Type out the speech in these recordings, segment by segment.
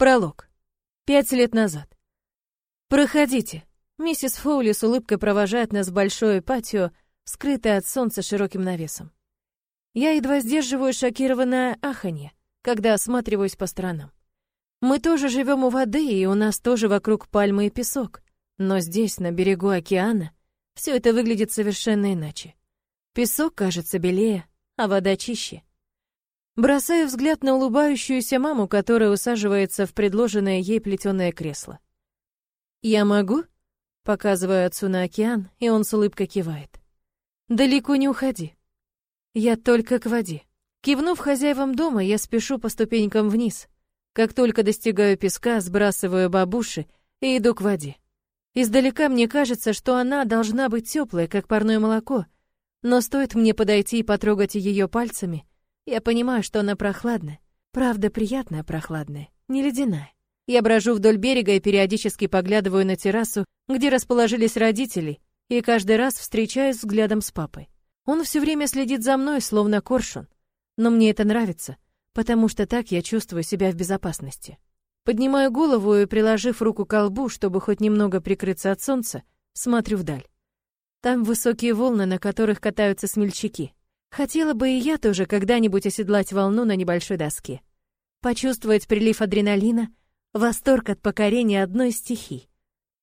Пролог. Пять лет назад. «Проходите». Миссис Фоули с улыбкой провожает нас в большое патио, скрытое от солнца широким навесом. Я едва сдерживаю шокированное аханье, когда осматриваюсь по сторонам. Мы тоже живем у воды, и у нас тоже вокруг пальмы и песок. Но здесь, на берегу океана, все это выглядит совершенно иначе. Песок кажется белее, а вода чище. Бросаю взгляд на улыбающуюся маму, которая усаживается в предложенное ей плетеное кресло. «Я могу?» — показываю отцу на океан, и он с улыбкой кивает. «Далеко не уходи. Я только к воде». Кивнув хозяевам дома, я спешу по ступенькам вниз. Как только достигаю песка, сбрасываю бабуши и иду к воде. Издалека мне кажется, что она должна быть теплой, как парное молоко, но стоит мне подойти и потрогать ее пальцами, я понимаю, что она прохладная. Правда, приятная прохладная, не ледяная. Я брожу вдоль берега и периодически поглядываю на террасу, где расположились родители, и каждый раз встречаюсь взглядом с папой. Он все время следит за мной, словно коршун. Но мне это нравится, потому что так я чувствую себя в безопасности. Поднимаю голову и, приложив руку к колбу, чтобы хоть немного прикрыться от солнца, смотрю вдаль. Там высокие волны, на которых катаются смельчаки. Хотела бы и я тоже когда-нибудь оседлать волну на небольшой доске. Почувствовать прилив адреналина, восторг от покорения одной стихии.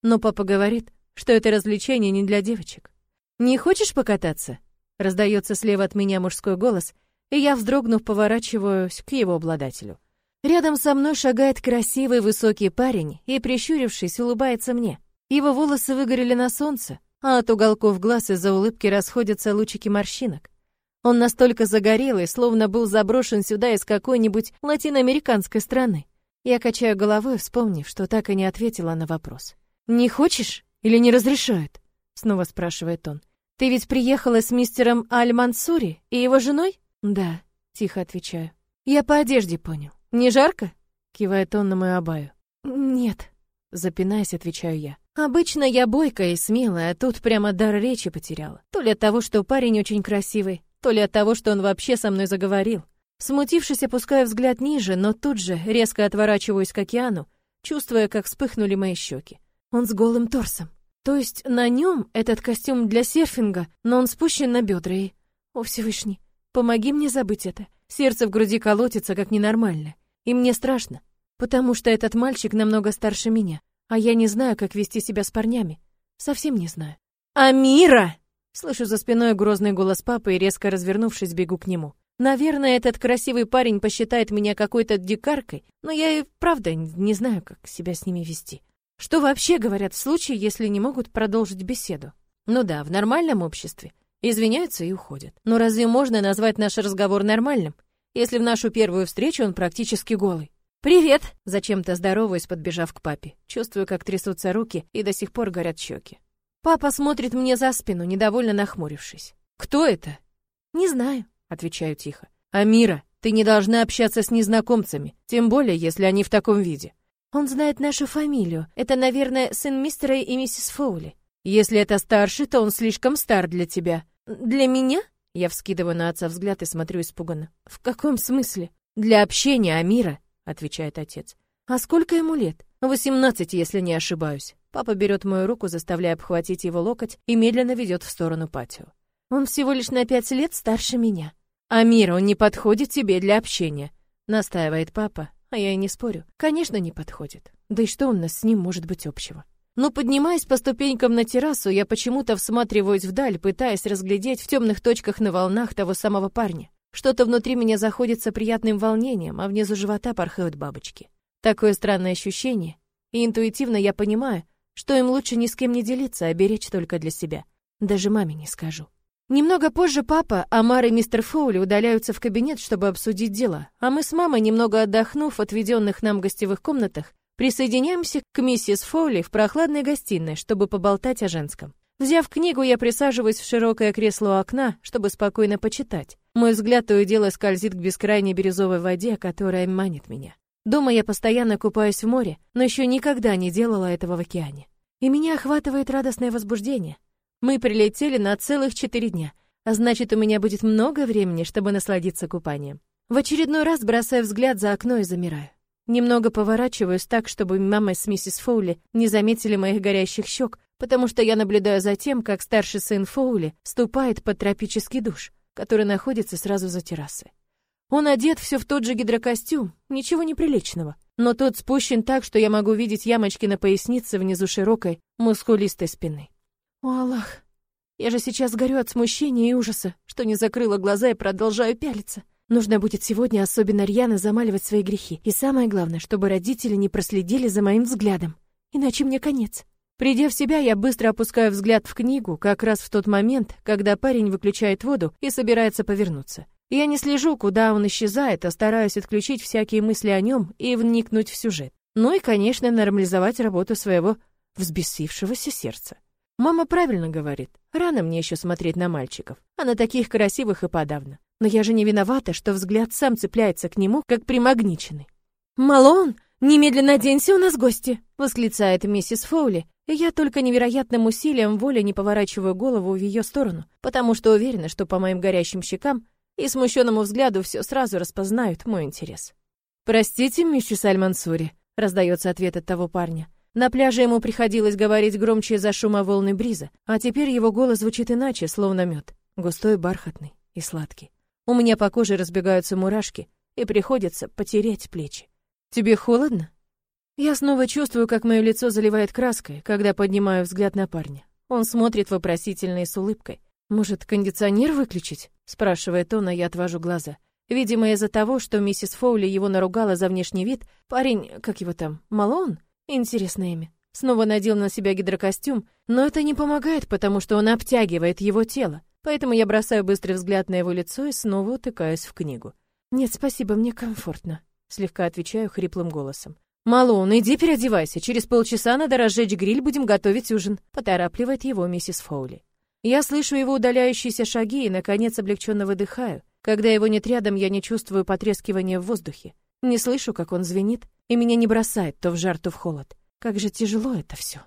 Но папа говорит, что это развлечение не для девочек. «Не хочешь покататься?» Раздается слева от меня мужской голос, и я, вздрогнув, поворачиваюсь к его обладателю. Рядом со мной шагает красивый высокий парень и, прищурившись, улыбается мне. Его волосы выгорели на солнце, а от уголков глаз из-за улыбки расходятся лучики морщинок. Он настолько загорелый, словно был заброшен сюда из какой-нибудь латиноамериканской страны. Я качаю головой, вспомнив, что так и не ответила на вопрос. «Не хочешь или не разрешают?» Снова спрашивает он. «Ты ведь приехала с мистером Аль-Мансури и его женой?» «Да», — тихо отвечаю. «Я по одежде понял. Не жарко?» Кивает он на мою абаю. «Нет», — запинаясь, отвечаю я. Обычно я бойкая и смелая, а тут прямо дар речи потеряла. То ли от того, что парень очень красивый, то ли от того, что он вообще со мной заговорил. Смутившись, опускаю взгляд ниже, но тут же резко отворачиваюсь к океану, чувствуя, как вспыхнули мои щеки. Он с голым торсом. То есть на нем этот костюм для серфинга, но он спущен на бедра и... О, Всевышний, помоги мне забыть это. Сердце в груди колотится, как ненормально. И мне страшно, потому что этот мальчик намного старше меня, а я не знаю, как вести себя с парнями. Совсем не знаю. «Амира!» Слышу за спиной грозный голос папы и, резко развернувшись, бегу к нему. Наверное, этот красивый парень посчитает меня какой-то дикаркой, но я и правда не знаю, как себя с ними вести. Что вообще говорят в случае, если не могут продолжить беседу? Ну да, в нормальном обществе. Извиняются и уходят. Но разве можно назвать наш разговор нормальным, если в нашу первую встречу он практически голый? «Привет!» — зачем-то здороваюсь, подбежав к папе. Чувствую, как трясутся руки и до сих пор горят щеки. Папа смотрит мне за спину, недовольно нахмурившись. «Кто это?» «Не знаю», — отвечаю тихо. «Амира, ты не должна общаться с незнакомцами, тем более, если они в таком виде». «Он знает нашу фамилию. Это, наверное, сын мистера и миссис Фоули». «Если это старший, то он слишком стар для тебя». «Для меня?» Я вскидываю на отца взгляд и смотрю испуганно. «В каком смысле?» «Для общения, Амира», — отвечает отец. «А сколько ему лет?» «Восемнадцать, если не ошибаюсь». Папа берет мою руку, заставляя обхватить его локоть, и медленно ведет в сторону патио. Он всего лишь на пять лет старше меня. «Амир, он не подходит тебе для общения», — настаивает папа, а я и не спорю. Конечно, не подходит. Да и что у нас с ним может быть общего? Но поднимаясь по ступенькам на террасу, я почему-то всматриваюсь вдаль, пытаясь разглядеть в темных точках на волнах того самого парня. Что-то внутри меня заходится приятным волнением, а внизу живота порхают бабочки. Такое странное ощущение, и интуитивно я понимаю, что им лучше ни с кем не делиться, а беречь только для себя. Даже маме не скажу. Немного позже папа, Амар и мистер Фоули удаляются в кабинет, чтобы обсудить дела, а мы с мамой, немного отдохнув в отведенных нам гостевых комнатах, присоединяемся к миссис Фоули в прохладной гостиной, чтобы поболтать о женском. Взяв книгу, я присаживаюсь в широкое кресло у окна, чтобы спокойно почитать. Мой взгляд то и дело скользит к бескрайней бирюзовой воде, которая манит меня. Дома я постоянно купаюсь в море, но еще никогда не делала этого в океане. И меня охватывает радостное возбуждение. Мы прилетели на целых четыре дня, а значит, у меня будет много времени, чтобы насладиться купанием. В очередной раз бросаю взгляд за окно и замираю. Немного поворачиваюсь так, чтобы мама с миссис Фоули не заметили моих горящих щек, потому что я наблюдаю за тем, как старший сын Фоули ступает под тропический душ, который находится сразу за террасой. Он одет все в тот же гидрокостюм, ничего неприличного, но тот спущен так, что я могу видеть ямочки на пояснице внизу широкой, мускулистой спины. О, Аллах! Я же сейчас горю от смущения и ужаса, что не закрыла глаза и продолжаю пялиться. Нужно будет сегодня особенно рьяно замаливать свои грехи. И самое главное, чтобы родители не проследили за моим взглядом. Иначе мне конец. Придя в себя, я быстро опускаю взгляд в книгу, как раз в тот момент, когда парень выключает воду и собирается повернуться. Я не слежу, куда он исчезает, а стараюсь отключить всякие мысли о нем и вникнуть в сюжет. Ну и, конечно, нормализовать работу своего взбесившегося сердца. Мама правильно говорит. Рано мне еще смотреть на мальчиков, а на таких красивых и подавно. Но я же не виновата, что взгляд сам цепляется к нему, как примагниченный. «Малон, немедленно оденься, у нас гости!» — восклицает миссис Фоули, и я только невероятным усилием воли не поворачиваю голову в ее сторону, потому что уверена, что по моим горящим щекам и смущенному взгляду все сразу распознают мой интерес. «Простите, миссис Аль-Мансури», — раздается ответ от того парня. На пляже ему приходилось говорить громче из-за шума волны бриза, а теперь его голос звучит иначе, словно мед, густой, бархатный и сладкий. У меня по коже разбегаются мурашки, и приходится потереть плечи. «Тебе холодно?» Я снова чувствую, как мое лицо заливает краской, когда поднимаю взгляд на парня. Он смотрит вопросительно и с улыбкой. «Может, кондиционер выключить?» — спрашивает он, а я отвожу глаза. Видимо, из-за того, что миссис Фоули его наругала за внешний вид, парень, как его там, Малон, Интересное имя. Снова надел на себя гидрокостюм, но это не помогает, потому что он обтягивает его тело. Поэтому я бросаю быстрый взгляд на его лицо и снова утыкаюсь в книгу. «Нет, спасибо, мне комфортно», — слегка отвечаю хриплым голосом. «Малон, иди переодевайся, через полчаса надо разжечь гриль, будем готовить ужин», — поторапливает его миссис Фоули. Я слышу его удаляющиеся шаги и, наконец, облегченно выдыхаю. Когда его нет рядом, я не чувствую потрескивания в воздухе. Не слышу, как он звенит, и меня не бросает то в жар, то в холод. Как же тяжело это все.